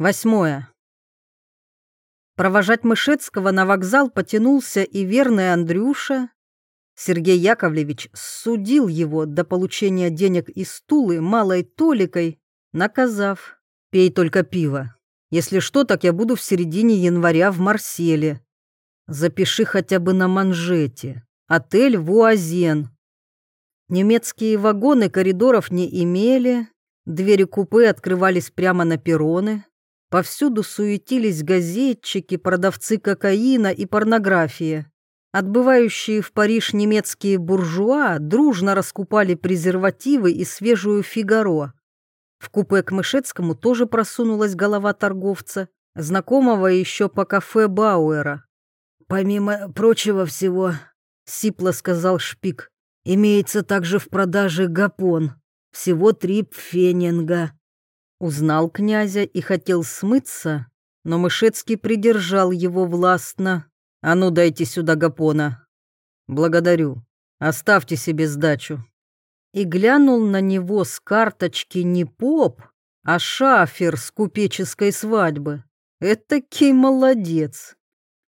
Восьмое. Провожать Мышецкого на вокзал потянулся и верный Андрюша. Сергей Яковлевич судил его до получения денег из стулы малой толикой, наказав «Пей только пиво. Если что, так я буду в середине января в Марселе. Запиши хотя бы на манжете. Отель Вуазен». Немецкие вагоны коридоров не имели, двери купе открывались прямо на перроны. Повсюду суетились газетчики, продавцы кокаина и порнографии. Отбывающие в Париж немецкие буржуа дружно раскупали презервативы и свежую «Фигаро». В купе к Мышецкому тоже просунулась голова торговца, знакомого еще по кафе Бауэра. «Помимо прочего всего», — сипло сказал Шпик, — «имеется также в продаже гапон, всего три пфенинга». Узнал князя и хотел смыться, но Мышецкий придержал его властно. «А ну, дайте сюда гапона». «Благодарю. Оставьте себе сдачу». И глянул на него с карточки не поп, а шафер с купеческой свадьбы. Этакий молодец.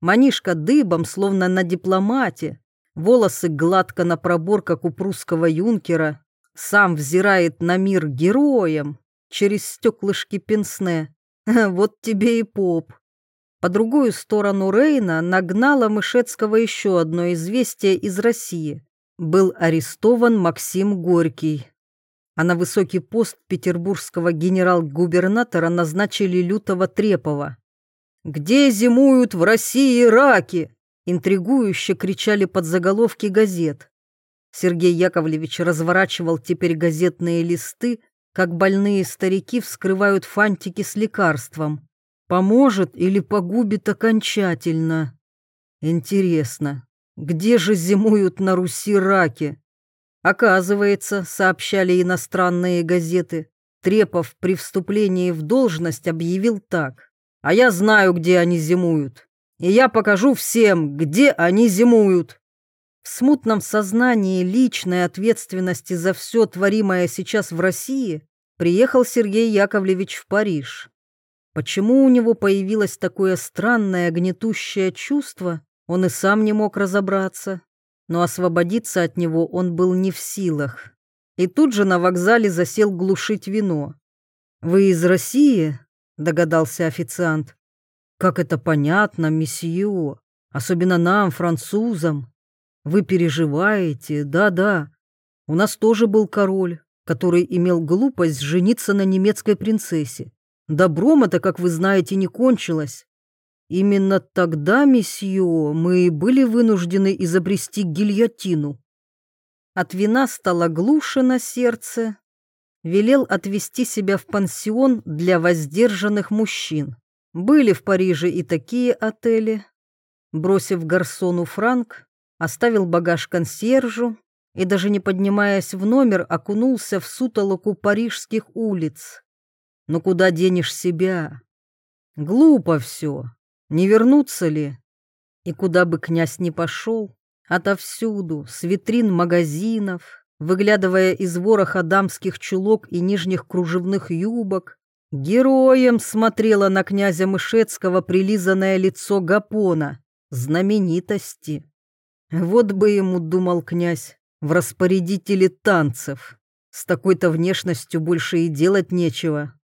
Манишка дыбом, словно на дипломате, волосы гладко на пробор, как у прусского юнкера, сам взирает на мир героем, через стеклышки пенсне. Вот тебе и поп. По другую сторону Рейна нагнало Мышецкого еще одно известие из России. Был арестован Максим Горький. А на высокий пост петербургского генерал-губернатора назначили Лютого Трепова. «Где зимуют в России раки?» Интригующе кричали под заголовки газет. Сергей Яковлевич разворачивал теперь газетные листы, как больные старики вскрывают фантики с лекарством. Поможет или погубит окончательно? Интересно, где же зимуют на Руси раки? Оказывается, сообщали иностранные газеты, Трепов при вступлении в должность объявил так. «А я знаю, где они зимуют, и я покажу всем, где они зимуют». В смутном сознании личной ответственности за все творимое сейчас в России приехал Сергей Яковлевич в Париж. Почему у него появилось такое странное гнетущее чувство, он и сам не мог разобраться, но освободиться от него он был не в силах. И тут же на вокзале засел глушить вино. «Вы из России?» — догадался официант. «Как это понятно, месье, особенно нам, французам. Вы переживаете, да-да. У нас тоже был король, который имел глупость жениться на немецкой принцессе. Добром это, как вы знаете, не кончилось. Именно тогда, месье, мы были вынуждены изобрести гильотину. От вина стало глуше на сердце. Велел отвезти себя в пансион для воздержанных мужчин. Были в Париже и такие отели. Бросив гарсону франк, оставил багаж консьержу и, даже не поднимаясь в номер, окунулся в сутолоку парижских улиц. Но куда денешь себя? Глупо все. Не вернуться ли? И куда бы князь ни пошел, отовсюду, с витрин магазинов, выглядывая из вороха дамских чулок и нижних кружевных юбок, героем смотрело на князя Мышецкого прилизанное лицо Гапона, знаменитости. Вот бы ему, думал князь, в распорядителе танцев. С такой-то внешностью больше и делать нечего.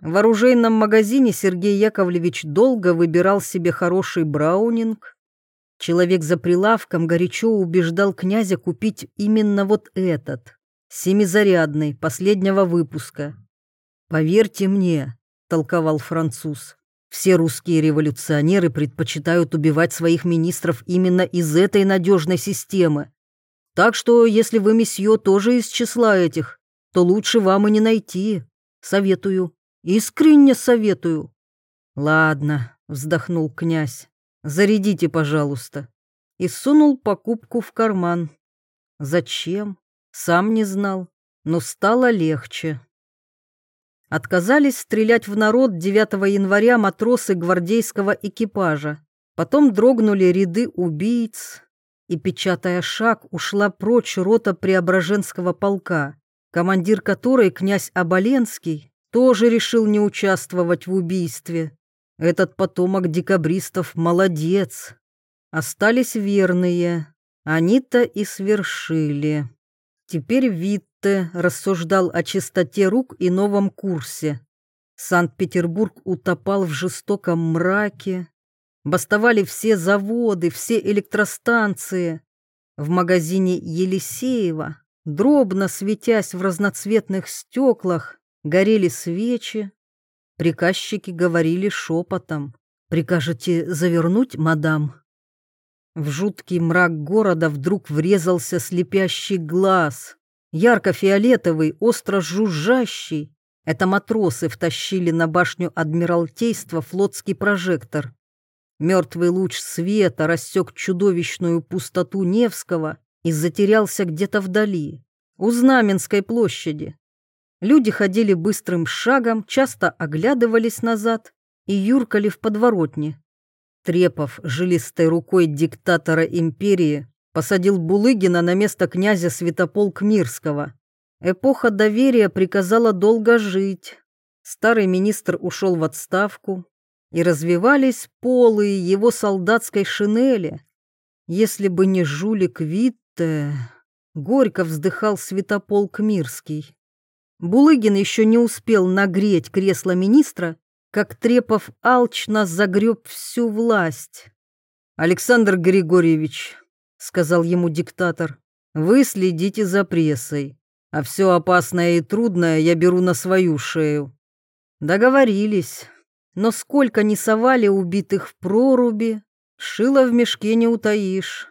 В оружейном магазине Сергей Яковлевич долго выбирал себе хороший браунинг. Человек за прилавком горячо убеждал князя купить именно вот этот, семизарядный, последнего выпуска. «Поверьте мне», — толковал француз, все русские революционеры предпочитают убивать своих министров именно из этой надежной системы. Так что, если вы, месье, тоже из числа этих, то лучше вам и не найти. Советую. Искренне советую. Ладно, вздохнул князь. Зарядите, пожалуйста. И сунул покупку в карман. Зачем? Сам не знал, но стало легче. Отказались стрелять в народ 9 января матросы гвардейского экипажа. Потом дрогнули ряды убийц, и, печатая шаг, ушла прочь рота Преображенского полка, командир которой, князь Оболенский, тоже решил не участвовать в убийстве. Этот потомок декабристов молодец. Остались верные. Они-то и свершили. Теперь Витте рассуждал о чистоте рук и новом курсе. Санкт-Петербург утопал в жестоком мраке. Бастовали все заводы, все электростанции. В магазине Елисеева, дробно светясь в разноцветных стеклах, горели свечи. Приказчики говорили шепотом. «Прикажете завернуть, мадам?» В жуткий мрак города вдруг врезался слепящий глаз, ярко-фиолетовый, остро жужжащий, это матросы втащили на башню Адмиралтейства флотский прожектор. Мертвый луч света рассек чудовищную пустоту Невского и затерялся где-то вдали, у Знаменской площади. Люди ходили быстрым шагом, часто оглядывались назад и юркали в подворотне. Трепов жилистой рукой диктатора империи посадил Булыгина на место князя Святополк Мирского. Эпоха доверия приказала долго жить. Старый министр ушел в отставку, и развивались полы его солдатской шинели. Если бы не жулик Витте, горько вздыхал святополк Мирский. Булыгин еще не успел нагреть кресло министра, как Трепов алчно загреб всю власть. «Александр Григорьевич», — сказал ему диктатор, — «вы следите за прессой а все опасное и трудное я беру на свою шею. Договорились, но сколько ни совали убитых в проруби, шило в мешке не утаишь.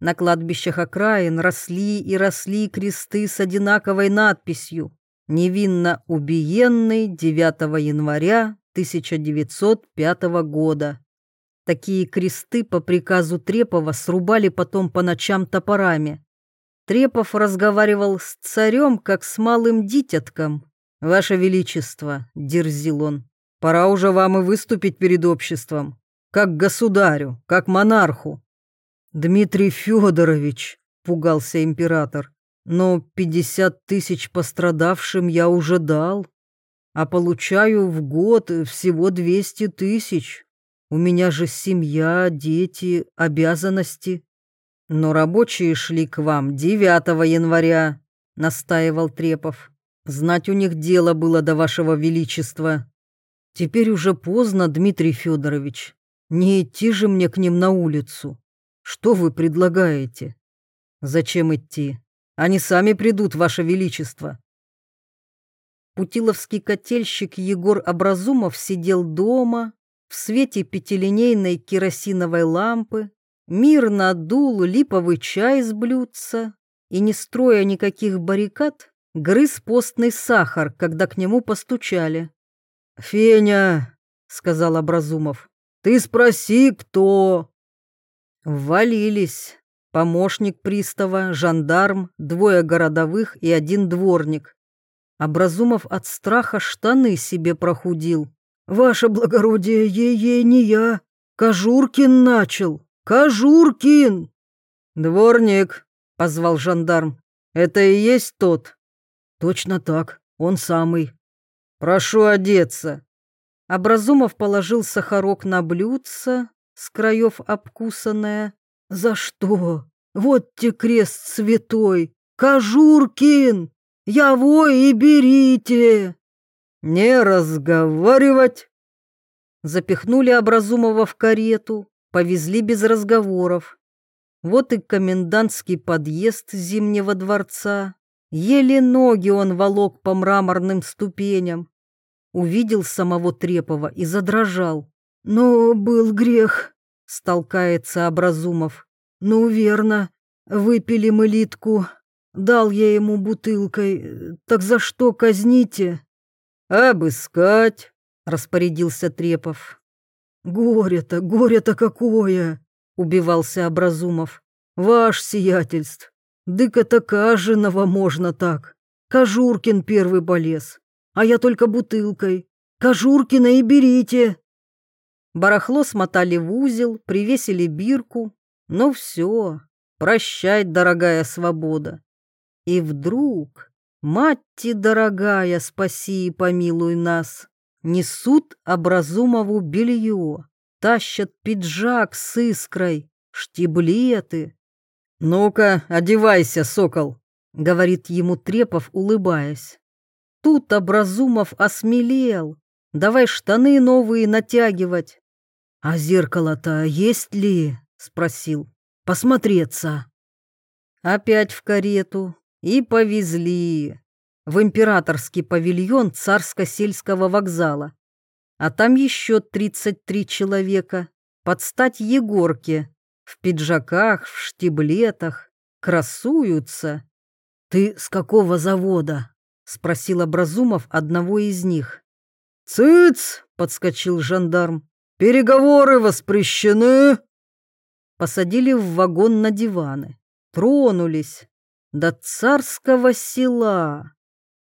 На кладбищах окраин росли и росли кресты с одинаковой надписью «Невинно убиенный 9 января 1905 года». Такие кресты по приказу Трепова срубали потом по ночам топорами. Трепов разговаривал с царем, как с малым дитятком. «Ваше Величество», — дерзил он, — «пора уже вам и выступить перед обществом, как государю, как монарху». «Дмитрий Федорович», — пугался император, — «но пятьдесят тысяч пострадавшим я уже дал, а получаю в год всего двести тысяч. У меня же семья, дети, обязанности». «Но рабочие шли к вам 9 января», — настаивал Трепов. «Знать у них дело было до вашего величества. Теперь уже поздно, Дмитрий Федорович. Не идти же мне к ним на улицу. Что вы предлагаете? Зачем идти? Они сами придут, ваше величество». Путиловский котельщик Егор Образумов сидел дома в свете пятилинейной керосиновой лампы мирно дул липовый чай из блюдца и, не строя никаких баррикад, грыз постный сахар, когда к нему постучали. «Феня», — сказал Образумов, — «ты спроси, кто?» Ввалились. Помощник пристава, жандарм, двое городовых и один дворник. Образумов от страха штаны себе прохудил. «Ваше благородие, ей-ей не я. Кожуркин начал». «Кожуркин!» «Дворник!» — позвал жандарм. «Это и есть тот?» «Точно так, он самый». «Прошу одеться». Образумов положил сахарок на блюдце, с краев обкусанное. «За что? Вот те крест святой! Кожуркин! Яво и берите!» «Не разговаривать!» Запихнули Образумова в карету, повезли без разговоров. Вот и комендантский подъезд Зимнего дворца. Еле ноги он волок по мраморным ступеням. Увидел самого Трепова и задрожал. «Ну, был грех», — столкается Образумов. «Ну, верно, выпили мы литку. Дал я ему бутылкой. Так за что казните?» «Обыскать», — распорядился Трепов. «Горе-то, горе-то какое!» — убивался Образумов. «Ваш сиятельств! Дыка-то каженого можно так. Кожуркин первый полез, а я только бутылкой. Кожуркина и берите!» Барахло смотали в узел, привесили бирку. Ну все, прощай, дорогая свобода. И вдруг Мать дорогая, спаси и помилуй нас. Несут образумову белье, тащат пиджак с искрой, штиблеты. «Ну-ка, одевайся, сокол», — говорит ему Трепов, улыбаясь. Тут Образумов осмелел. Давай штаны новые натягивать. «А зеркало-то есть ли?» — спросил. «Посмотреться». Опять в карету и повезли в императорский павильон царско-сельского вокзала. А там еще 33 человека, под стать Егорке, в пиджаках, в штиблетах, красуются. «Ты с какого завода?» — спросил Образумов одного из них. «Цыц!» — подскочил жандарм. «Переговоры воспрещены!» Посадили в вагон на диваны. Тронулись. До царского села.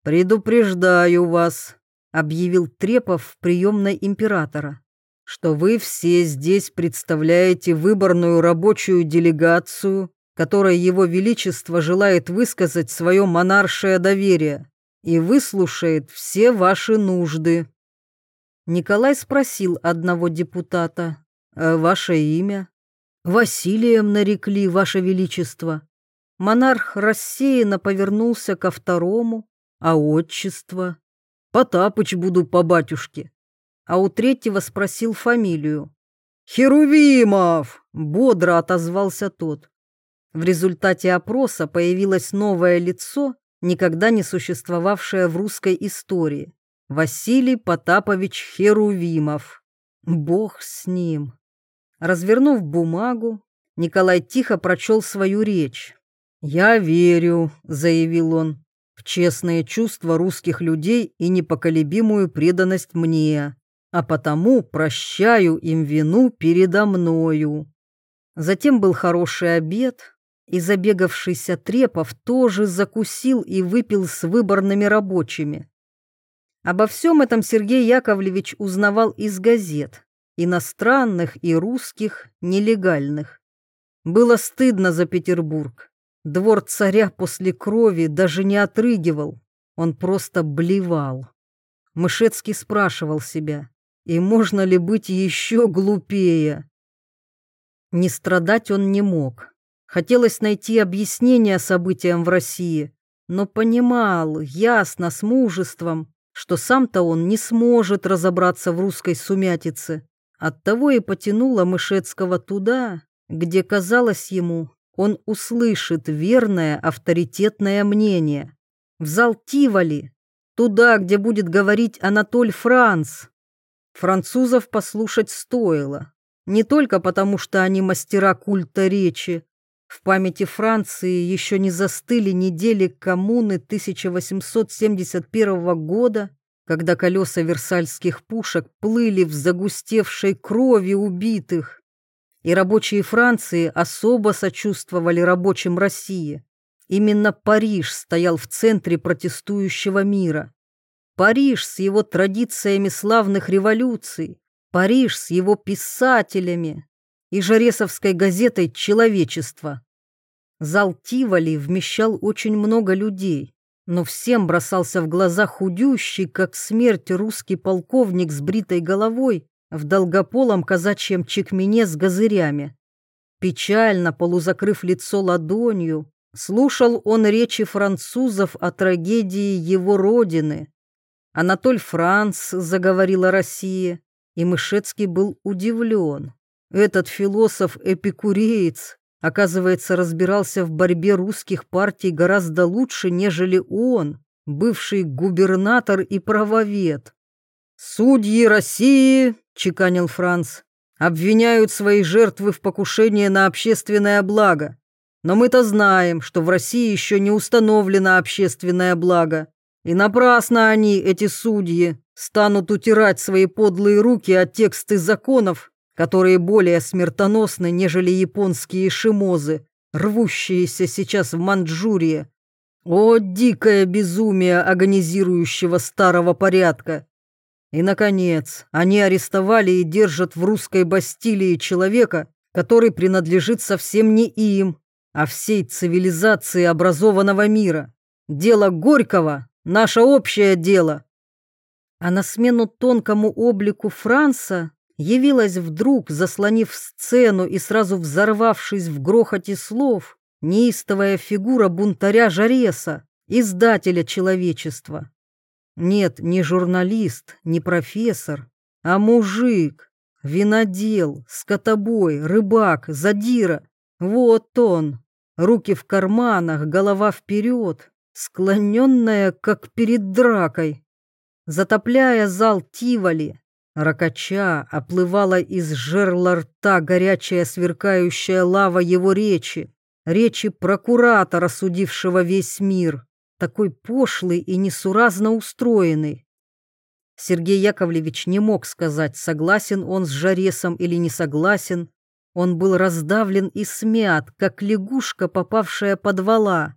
«Предупреждаю вас», — объявил Трепов в приемной императора, «что вы все здесь представляете выборную рабочую делегацию, которой его величество желает высказать свое монаршее доверие и выслушает все ваши нужды». Николай спросил одного депутата, «А «Ваше имя?» «Василием нарекли, Ваше Величество». Монарх рассеянно повернулся ко второму, а отчество? Потапыч буду по батюшке. А у третьего спросил фамилию. «Херувимов!» — бодро отозвался тот. В результате опроса появилось новое лицо, никогда не существовавшее в русской истории. Василий Потапович Херувимов. Бог с ним. Развернув бумагу, Николай тихо прочел свою речь. «Я верю», — заявил он, — «в честные чувства русских людей и непоколебимую преданность мне, а потому прощаю им вину передо мною». Затем был хороший обед, и забегавшийся Трепов тоже закусил и выпил с выборными рабочими. Обо всем этом Сергей Яковлевич узнавал из газет, иностранных и русских, нелегальных. Было стыдно за Петербург. Двор царя после крови даже не отрыгивал, он просто блевал. Мышецкий спрашивал себя, и можно ли быть еще глупее? Не страдать он не мог. Хотелось найти объяснение событиям в России, но понимал ясно, с мужеством, что сам-то он не сможет разобраться в русской сумятице. Оттого и потянуло Мышецкого туда, где, казалось ему, он услышит верное авторитетное мнение. В зал Тиволи, туда, где будет говорить Анатоль Франц. Французов послушать стоило, не только потому, что они мастера культа речи. В памяти Франции еще не застыли недели коммуны 1871 года, когда колеса версальских пушек плыли в загустевшей крови убитых. И рабочие Франции особо сочувствовали рабочим России. Именно Париж стоял в центре протестующего мира. Париж с его традициями славных революций, Париж с его писателями и Жаресовской газетой «Человечество». Зал Тиволи вмещал очень много людей но всем бросался в глаза худющий, как смерть, русский полковник с бритой головой в долгополом казачьем чекмене с газырями. Печально, полузакрыв лицо ладонью, слушал он речи французов о трагедии его родины. Анатоль Франц заговорил о России, и Мышецкий был удивлен. Этот философ-эпикуреец оказывается, разбирался в борьбе русских партий гораздо лучше, нежели он, бывший губернатор и правовед. «Судьи России», — чеканил Франц, — «обвиняют свои жертвы в покушении на общественное благо. Но мы-то знаем, что в России еще не установлено общественное благо, и напрасно они, эти судьи, станут утирать свои подлые руки от тексты законов, которые более смертоносны, нежели японские шимозы, рвущиеся сейчас в Манчжурии. О, дикое безумие агонизирующего старого порядка! И, наконец, они арестовали и держат в русской Бастилии человека, который принадлежит совсем не им, а всей цивилизации образованного мира. Дело Горького, наше общее дело. А на смену тонкому облику Франца явилась вдруг, заслонив сцену и сразу взорвавшись в грохоте слов, неистовая фигура бунтаря Жареса, издателя человечества. Нет, не журналист, не профессор, а мужик, винодел, скотобой, рыбак, задира. Вот он, руки в карманах, голова вперед, склоненная, как перед дракой. Затопляя зал Тиволи, ракача оплывала из жерла рта горячая сверкающая лава его речи, речи прокуратора, судившего весь мир, такой пошлый и несуразно устроенный. Сергей Яковлевич не мог сказать, согласен он с Жаресом или не согласен. Он был раздавлен и смят, как лягушка, попавшая под вала.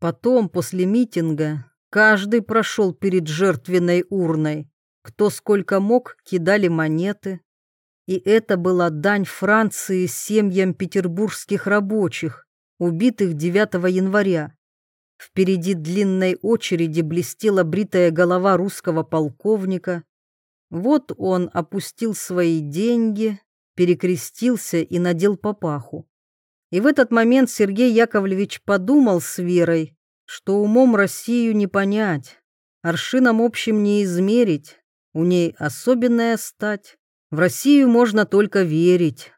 Потом, после митинга, каждый прошел перед жертвенной урной. Кто сколько мог, кидали монеты. И это была дань Франции семьям петербургских рабочих, убитых 9 января. Впереди длинной очереди блестела бритая голова русского полковника. Вот он опустил свои деньги, перекрестился и надел папаху. И в этот момент Сергей Яковлевич подумал с Верой, что умом Россию не понять, аршином общим не измерить, у ней особенная стать. В Россию можно только верить.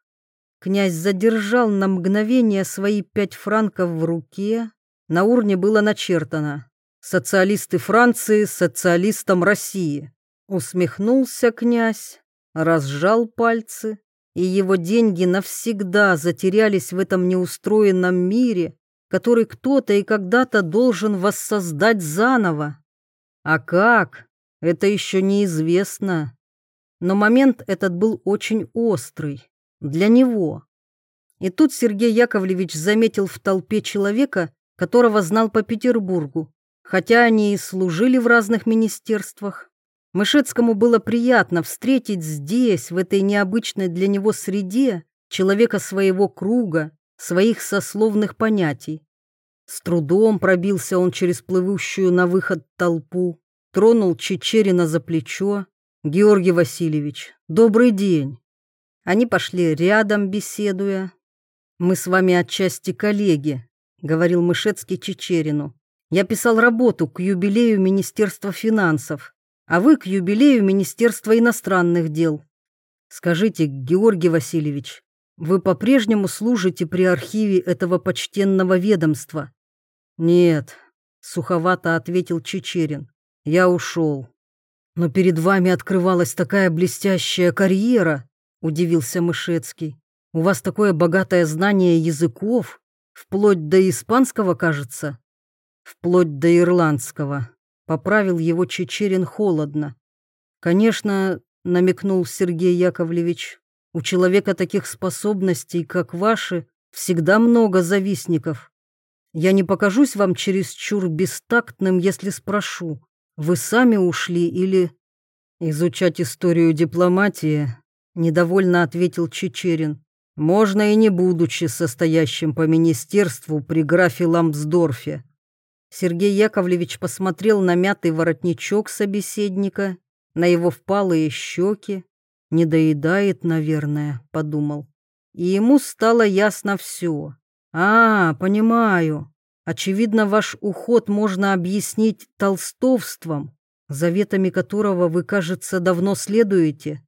Князь задержал на мгновение свои пять франков в руке. На урне было начертано «Социалисты Франции социалистам России». Усмехнулся князь, разжал пальцы, и его деньги навсегда затерялись в этом неустроенном мире, который кто-то и когда-то должен воссоздать заново. А как? Это еще неизвестно. Но момент этот был очень острый. Для него. И тут Сергей Яковлевич заметил в толпе человека, которого знал по Петербургу, хотя они и служили в разных министерствах. Мышецкому было приятно встретить здесь, в этой необычной для него среде, человека своего круга, своих сословных понятий. С трудом пробился он через плывущую на выход толпу, тронул Чечерина за плечо. «Георгий Васильевич, добрый день!» Они пошли рядом, беседуя. «Мы с вами отчасти коллеги», — говорил Мышецкий Чечерину. «Я писал работу к юбилею Министерства финансов, а вы к юбилею Министерства иностранных дел. Скажите, Георгий Васильевич, вы по-прежнему служите при архиве этого почтенного ведомства?» «Нет», — суховато ответил Чечерин. Я ушел. Но перед вами открывалась такая блестящая карьера, удивился Мышецкий. У вас такое богатое знание языков, вплоть до испанского, кажется. Вплоть до ирландского. Поправил его Чечерин холодно. Конечно, намекнул Сергей Яковлевич, у человека таких способностей, как ваши, всегда много завистников. Я не покажусь вам чересчур бестактным, если спрошу, вы сами ушли или...» «Изучать историю дипломатии», — недовольно ответил Чечерин. «Можно и не будучи состоящим по министерству при графе Ламсдорфе». Сергей Яковлевич посмотрел на мятый воротничок собеседника, на его впалые щеки. «Не доедает, наверное», — подумал. И ему стало ясно все. «А, понимаю. Очевидно, ваш уход можно объяснить толстовством, заветами которого вы, кажется, давно следуете.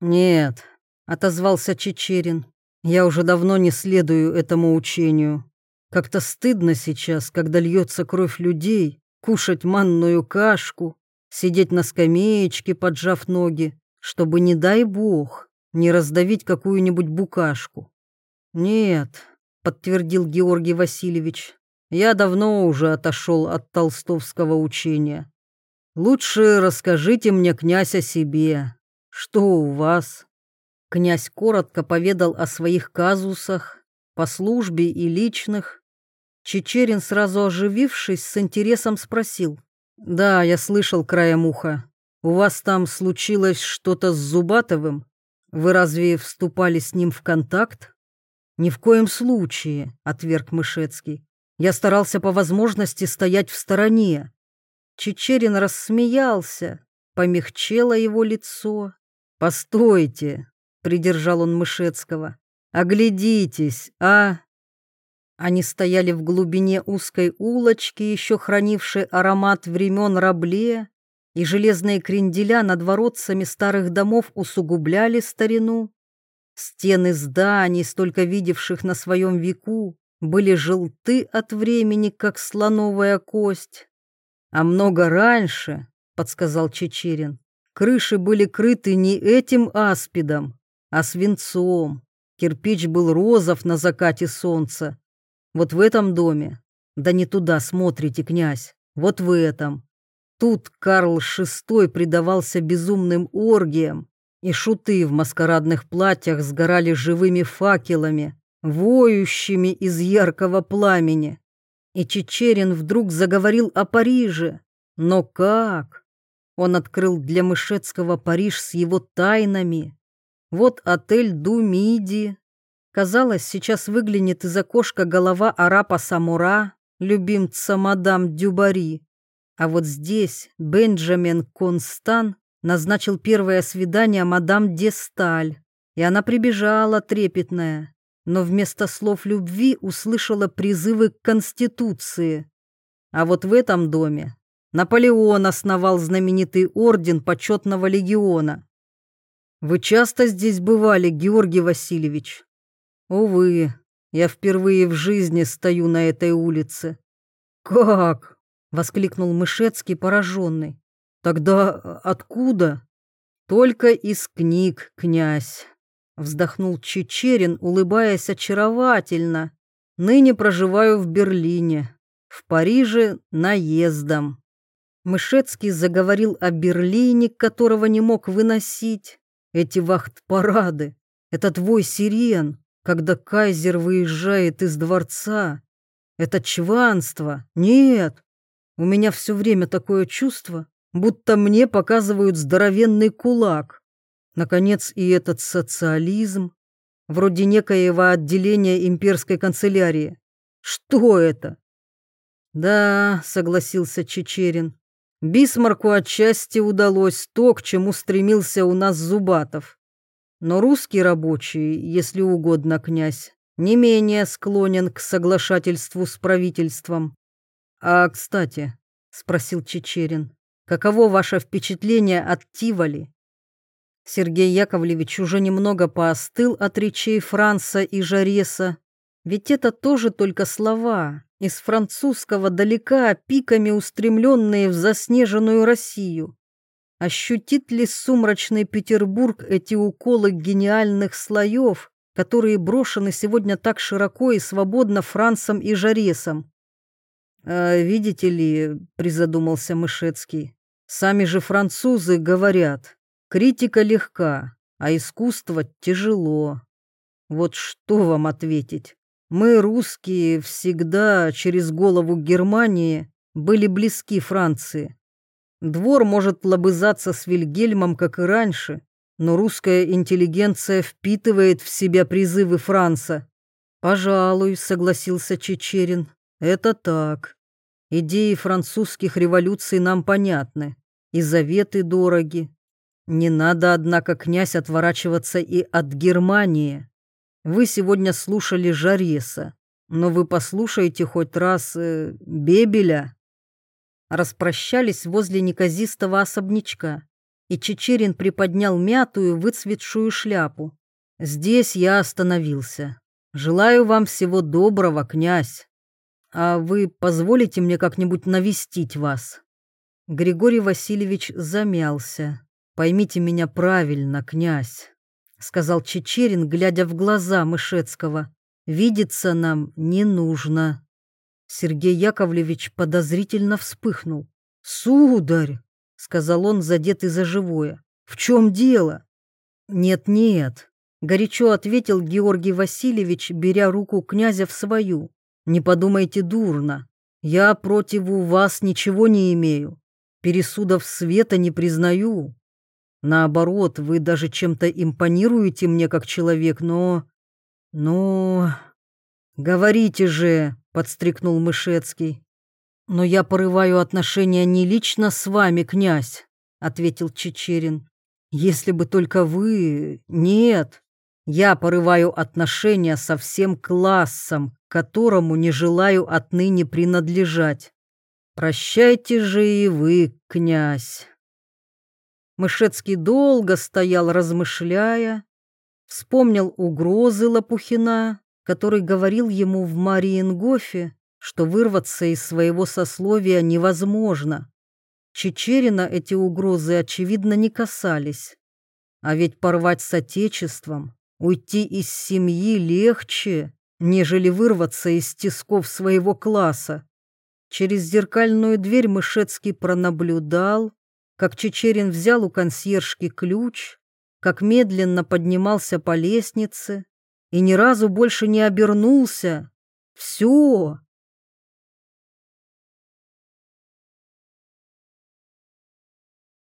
Нет, отозвался Чечерин. Я уже давно не следую этому учению. Как-то стыдно сейчас, когда льется кровь людей, кушать манную кашку, сидеть на скамеечке, поджав ноги, чтобы, не дай бог, не раздавить какую-нибудь букашку. Нет, подтвердил Георгий Васильевич, я давно уже отошел от толстовского учения. Лучше расскажите мне, князь, о себе. Что у вас?» Князь коротко поведал о своих казусах, по службе и личных. Чечерин, сразу оживившись, с интересом спросил. «Да, я слышал краем уха. У вас там случилось что-то с Зубатовым? Вы разве вступали с ним в контакт?» «Ни в коем случае», — отверг Мышецкий. Я старался по возможности стоять в стороне. Чечерин рассмеялся, помягчело его лицо. «Постойте!» — придержал он Мышецкого. «Оглядитесь, а!» Они стояли в глубине узкой улочки, еще хранившей аромат времен рабле, и железные кренделя над воротцами старых домов усугубляли старину. Стены зданий, столько видевших на своем веку, были желты от времени, как слоновая кость. А много раньше, подсказал Чечерин, крыши были крыты не этим аспидом, а свинцом. Кирпич был розов на закате солнца. Вот в этом доме. Да не туда смотрите, князь. Вот в этом. Тут Карл VI предавался безумным оргиям, и шуты в маскарадных платьях сгорали живыми факелами, воющими из яркого пламени. И Чечерин вдруг заговорил о Париже. Но как? Он открыл для Мышецкого Париж с его тайнами. Вот отель Думиди. Казалось, сейчас выглянет из окошка голова арапа Самура, любимца мадам Дюбари. А вот здесь Бенджамин Констан назначил первое свидание мадам Десталь, и она прибежала трепетная, но вместо слов любви услышала призывы к Конституции. А вот в этом доме Наполеон основал знаменитый орден почетного легиона. Вы часто здесь бывали, Георгий Васильевич? Увы, я впервые в жизни стою на этой улице. Как? Воскликнул Мышецкий, пораженный. Тогда откуда? Только из книг, князь. Вздохнул Чечерин, улыбаясь очаровательно. Ныне проживаю в Берлине, в Париже наездом. Мышецкий заговорил о Берлине, которого не мог выносить. Эти вахт-парады, это твой сирен, когда кайзер выезжает из дворца. Это чванство. Нет, у меня все время такое чувство, будто мне показывают здоровенный кулак. Наконец, и этот социализм, вроде некоего отделения имперской канцелярии. Что это? Да, согласился Чечерин. Бисмарку отчасти удалось то, к чему стремился у нас Зубатов. Но русский рабочий, если угодно, князь, не менее склонен к соглашательству с правительством. «А, кстати», — спросил Чечерин, — «каково ваше впечатление от Тиволи?» Сергей Яковлевич уже немного поостыл от речей Франца и Жареса, ведь это тоже только слова, из французского далека пиками устремленные в заснеженную Россию. Ощутит ли сумрачный Петербург эти уколы гениальных слоев, которые брошены сегодня так широко и свободно Францем и Жаресом? «А видите ли, — призадумался Мышецкий, — сами же французы говорят, критика легка, а искусство тяжело. Вот что вам ответить? Мы, русские, всегда через голову Германии были близки Франции. Двор может лобызаться с Вильгельмом, как и раньше, но русская интеллигенция впитывает в себя призывы Франца. «Пожалуй», — согласился Чечерин, это так. Идеи французских революций нам понятны, и заветы дороги. Не надо, однако, князь, отворачиваться и от Германии. Вы сегодня слушали Жареса, но вы послушаете хоть раз э, Бебеля. Распрощались возле неказистого особнячка, и Чечерин приподнял мятую, выцветшую шляпу. Здесь я остановился. Желаю вам всего доброго, князь. «А вы позволите мне как-нибудь навестить вас?» Григорий Васильевич замялся. «Поймите меня правильно, князь», — сказал Чечерин, глядя в глаза Мышецкого. «Видеться нам не нужно». Сергей Яковлевич подозрительно вспыхнул. «Сударь!» — сказал он, задетый за живое. «В чем дело?» «Нет-нет», — горячо ответил Георгий Васильевич, беря руку князя в свою. Не подумайте дурно. Я против вас ничего не имею. Пересудов света не признаю. Наоборот, вы даже чем-то импонируете мне как человек, но... Но... Говорите же, — подстрикнул Мышецкий. «Но я порываю отношения не лично с вами, князь», — ответил Чечерин. «Если бы только вы... Нет, я порываю отношения со всем классом, которому не желаю отныне принадлежать. Прощайте же и вы, князь». Мышецкий долго стоял, размышляя, вспомнил угрозы Лопухина, который говорил ему в Мариенгофе, что вырваться из своего сословия невозможно. Чечерина эти угрозы, очевидно, не касались. А ведь порвать с отечеством, уйти из семьи легче, нежели вырваться из тисков своего класса. Через зеркальную дверь Мышецкий пронаблюдал, как Чечерин взял у консьержки ключ, как медленно поднимался по лестнице и ни разу больше не обернулся. Все,